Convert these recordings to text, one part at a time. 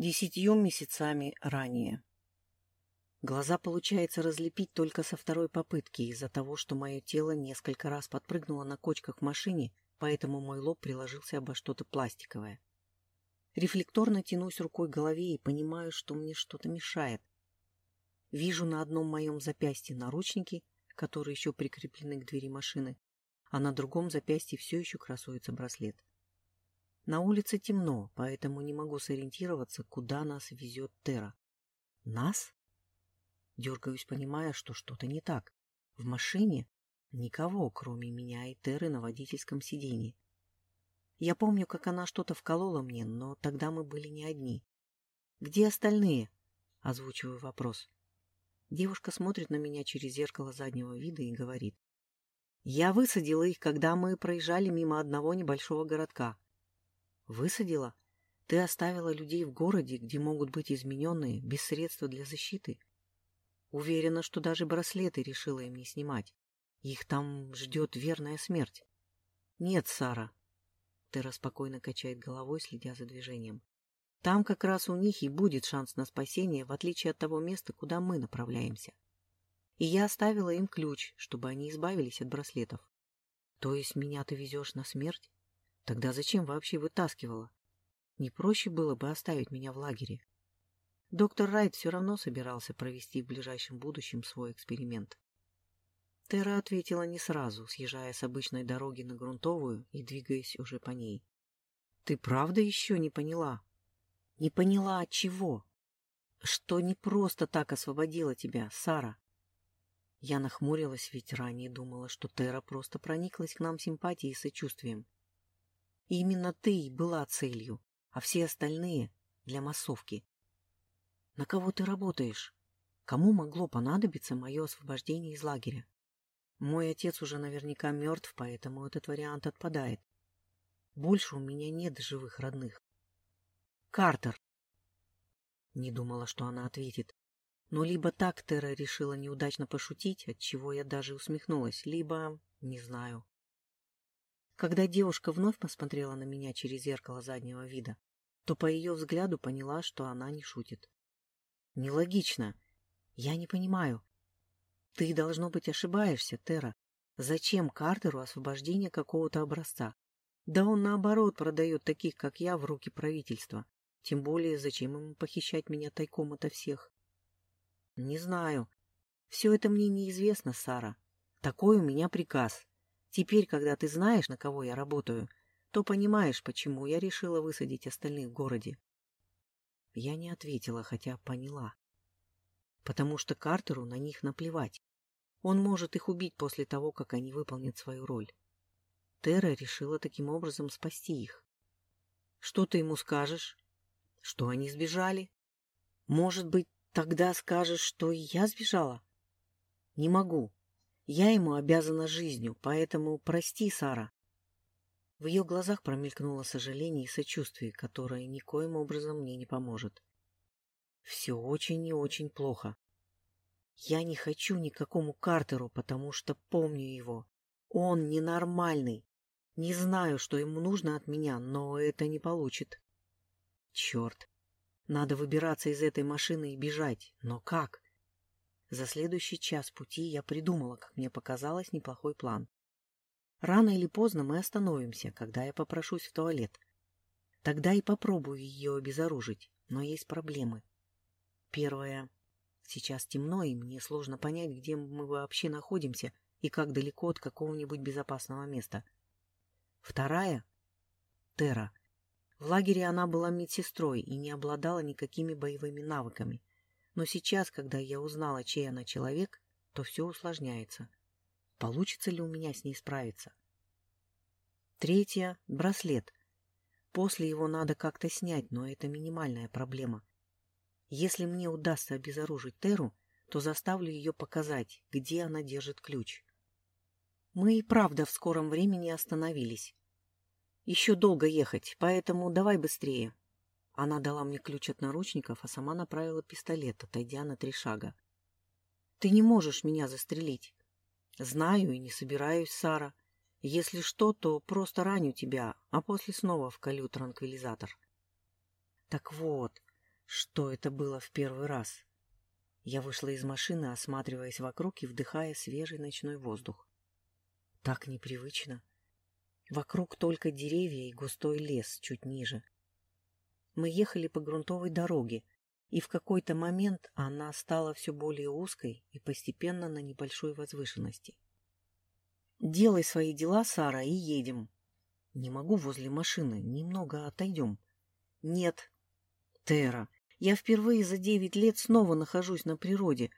десятью месяцами ранее. Глаза получается разлепить только со второй попытки из-за того, что мое тело несколько раз подпрыгнуло на кочках в машине, поэтому мой лоб приложился обо что-то пластиковое. Рефлекторно тянусь рукой к голове и понимаю, что мне что-то мешает. Вижу на одном моем запястье наручники, которые еще прикреплены к двери машины, а на другом запястье все еще красуется браслет. На улице темно, поэтому не могу сориентироваться, куда нас везет Тера. Нас? Дергаюсь, понимая, что что-то не так. В машине никого, кроме меня и Теры на водительском сиденье. Я помню, как она что-то вколола мне, но тогда мы были не одни. «Где остальные?» — озвучиваю вопрос. Девушка смотрит на меня через зеркало заднего вида и говорит. «Я высадила их, когда мы проезжали мимо одного небольшого городка». «Высадила? Ты оставила людей в городе, где могут быть измененные, без средства для защиты?» Уверена, что даже браслеты решила им не снимать. Их там ждет верная смерть. Нет, Сара, Тера спокойно качает головой, следя за движением. Там как раз у них и будет шанс на спасение, в отличие от того места, куда мы направляемся. И я оставила им ключ, чтобы они избавились от браслетов. То есть меня ты везешь на смерть? Тогда зачем вообще вытаскивала? Не проще было бы оставить меня в лагере. Доктор Райт все равно собирался провести в ближайшем будущем свой эксперимент. Тера ответила не сразу, съезжая с обычной дороги на грунтовую и двигаясь уже по ней. — Ты правда еще не поняла? — Не поняла от чего? — Что не просто так освободила тебя, Сара? Я нахмурилась, ведь ранее думала, что Тера просто прониклась к нам симпатией и сочувствием. И именно ты была целью, а все остальные — для массовки. На кого ты работаешь? Кому могло понадобиться мое освобождение из лагеря? Мой отец уже наверняка мертв, поэтому этот вариант отпадает. Больше у меня нет живых родных. Картер. Не думала, что она ответит. Но либо так Тера решила неудачно пошутить, от чего я даже усмехнулась, либо... не знаю. Когда девушка вновь посмотрела на меня через зеркало заднего вида, то по ее взгляду поняла, что она не шутит. Нелогично. Я не понимаю, ты, должно быть, ошибаешься, Тера. Зачем Картеру освобождение какого-то образца? Да он, наоборот, продает таких, как я, в руки правительства. Тем более, зачем ему похищать меня тайком ото всех? Не знаю. Все это мне неизвестно, Сара. Такой у меня приказ. Теперь, когда ты знаешь, на кого я работаю, то понимаешь, почему я решила высадить остальных в городе. Я не ответила, хотя поняла потому что Картеру на них наплевать. Он может их убить после того, как они выполнят свою роль. Терра решила таким образом спасти их. Что ты ему скажешь? Что они сбежали? Может быть, тогда скажешь, что и я сбежала? Не могу. Я ему обязана жизнью, поэтому прости, Сара. В ее глазах промелькнуло сожаление и сочувствие, которое никоим образом мне не поможет. Все очень и очень плохо. Я не хочу никакому Картеру, потому что помню его. Он ненормальный. Не знаю, что ему нужно от меня, но это не получит. Черт. Надо выбираться из этой машины и бежать. Но как? За следующий час пути я придумала, как мне показалось, неплохой план. Рано или поздно мы остановимся, когда я попрошусь в туалет. Тогда и попробую ее обезоружить, но есть проблемы. Первое. Сейчас темно, и мне сложно понять, где мы вообще находимся и как далеко от какого-нибудь безопасного места. Вторая. Тера. В лагере она была медсестрой и не обладала никакими боевыми навыками. Но сейчас, когда я узнала, чей она человек, то все усложняется. Получится ли у меня с ней справиться? Третья — браслет. После его надо как-то снять, но это минимальная проблема. Если мне удастся обезоружить Теру, то заставлю ее показать, где она держит ключ. Мы и правда в скором времени остановились. Еще долго ехать, поэтому давай быстрее. Она дала мне ключ от наручников, а сама направила пистолет, отойдя на три шага. Ты не можешь меня застрелить. Знаю и не собираюсь, Сара. Если что, то просто раню тебя, а после снова вколю транквилизатор. Так вот, что это было в первый раз. Я вышла из машины, осматриваясь вокруг и вдыхая свежий ночной воздух. Так непривычно. Вокруг только деревья и густой лес чуть ниже. Мы ехали по грунтовой дороге, и в какой-то момент она стала все более узкой и постепенно на небольшой возвышенности. «Делай свои дела, Сара, и едем». «Не могу возле машины, немного отойдем». «Нет». «Тера, я впервые за девять лет снова нахожусь на природе,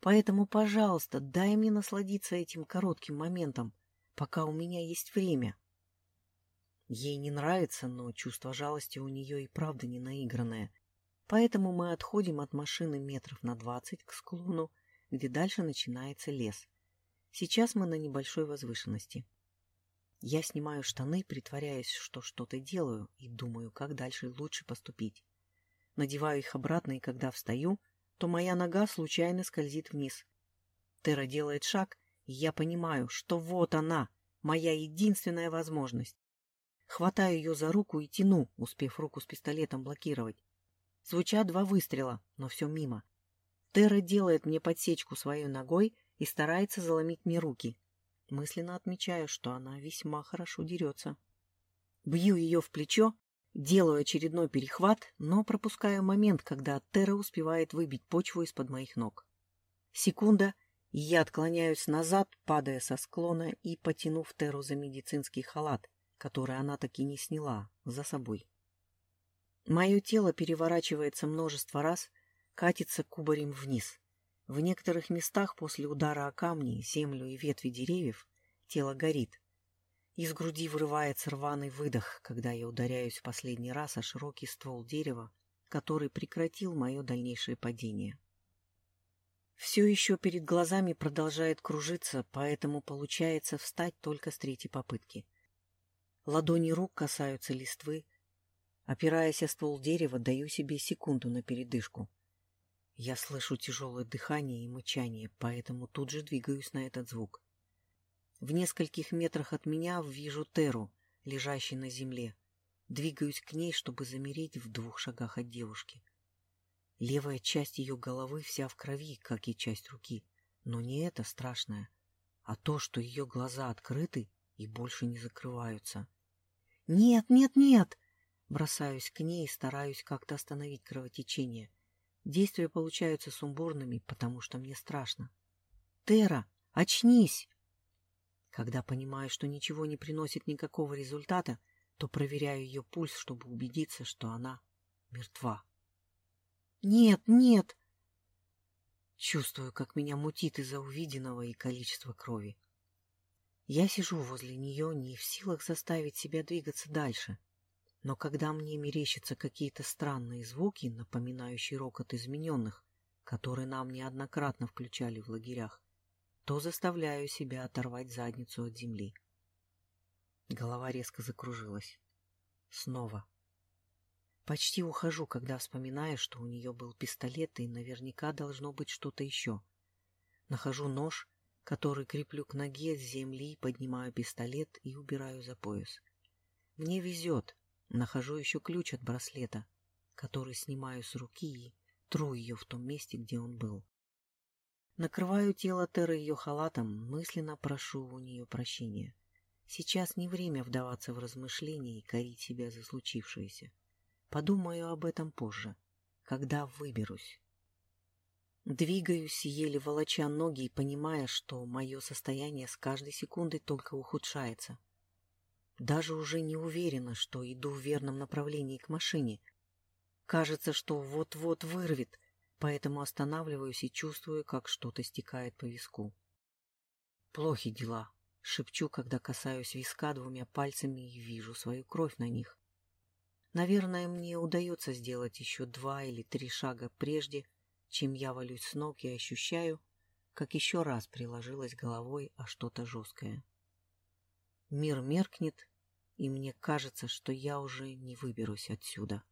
поэтому, пожалуйста, дай мне насладиться этим коротким моментом, пока у меня есть время». Ей не нравится, но чувство жалости у нее и правда не наигранное. Поэтому мы отходим от машины метров на двадцать к склону, где дальше начинается лес. Сейчас мы на небольшой возвышенности. Я снимаю штаны, притворяясь, что что-то делаю, и думаю, как дальше лучше поступить. Надеваю их обратно, и когда встаю, то моя нога случайно скользит вниз. Тера делает шаг, и я понимаю, что вот она, моя единственная возможность. Хватаю ее за руку и тяну, успев руку с пистолетом блокировать. Звучат два выстрела, но все мимо. Терра делает мне подсечку своей ногой и старается заломить мне руки. Мысленно отмечаю, что она весьма хорошо дерется. Бью ее в плечо, делаю очередной перехват, но пропускаю момент, когда Терра успевает выбить почву из-под моих ног. Секунда, и я отклоняюсь назад, падая со склона и потянув Терру за медицинский халат, который она таки не сняла, за собой. Мое тело переворачивается множество раз, катится кубарем вниз. В некоторых местах после удара о камни, землю и ветви деревьев тело горит. Из груди вырывается рваный выдох, когда я ударяюсь в последний раз о широкий ствол дерева, который прекратил мое дальнейшее падение. Все еще перед глазами продолжает кружиться, поэтому получается встать только с третьей попытки. Ладони рук касаются листвы. Опираясь о ствол дерева, даю себе секунду на передышку. Я слышу тяжелое дыхание и мычание, поэтому тут же двигаюсь на этот звук. В нескольких метрах от меня вижу Теру, лежащей на земле. Двигаюсь к ней, чтобы замереть в двух шагах от девушки. Левая часть ее головы вся в крови, как и часть руки. Но не это страшное, а то, что ее глаза открыты и больше не закрываются. «Нет, нет, нет!» Бросаюсь к ней и стараюсь как-то остановить кровотечение. Действия получаются сумбурными, потому что мне страшно. «Тера, очнись!» Когда понимаю, что ничего не приносит никакого результата, то проверяю ее пульс, чтобы убедиться, что она мертва. «Нет, нет!» Чувствую, как меня мутит из-за увиденного и количества крови. Я сижу возле нее, не в силах заставить себя двигаться дальше. Но когда мне мерещатся какие-то странные звуки, напоминающие рокот измененных, которые нам неоднократно включали в лагерях, то заставляю себя оторвать задницу от земли. Голова резко закружилась. Снова. Почти ухожу, когда вспоминаю, что у нее был пистолет, и наверняка должно быть что-то еще. Нахожу нож который креплю к ноге с земли, поднимаю пистолет и убираю за пояс. Мне везет. Нахожу еще ключ от браслета, который снимаю с руки и тру ее в том месте, где он был. Накрываю тело Теры ее халатом, мысленно прошу у нее прощения. Сейчас не время вдаваться в размышления и корить себя за случившееся. Подумаю об этом позже, когда выберусь. Двигаюсь, еле волоча ноги и понимая, что мое состояние с каждой секундой только ухудшается. Даже уже не уверена, что иду в верном направлении к машине. Кажется, что вот-вот вырвет, поэтому останавливаюсь и чувствую, как что-то стекает по виску. Плохи дела, шепчу, когда касаюсь виска двумя пальцами и вижу свою кровь на них. Наверное, мне удается сделать еще два или три шага прежде, чем я валюсь с ног и ощущаю, как еще раз приложилась головой о что-то жесткое. Мир меркнет, и мне кажется, что я уже не выберусь отсюда.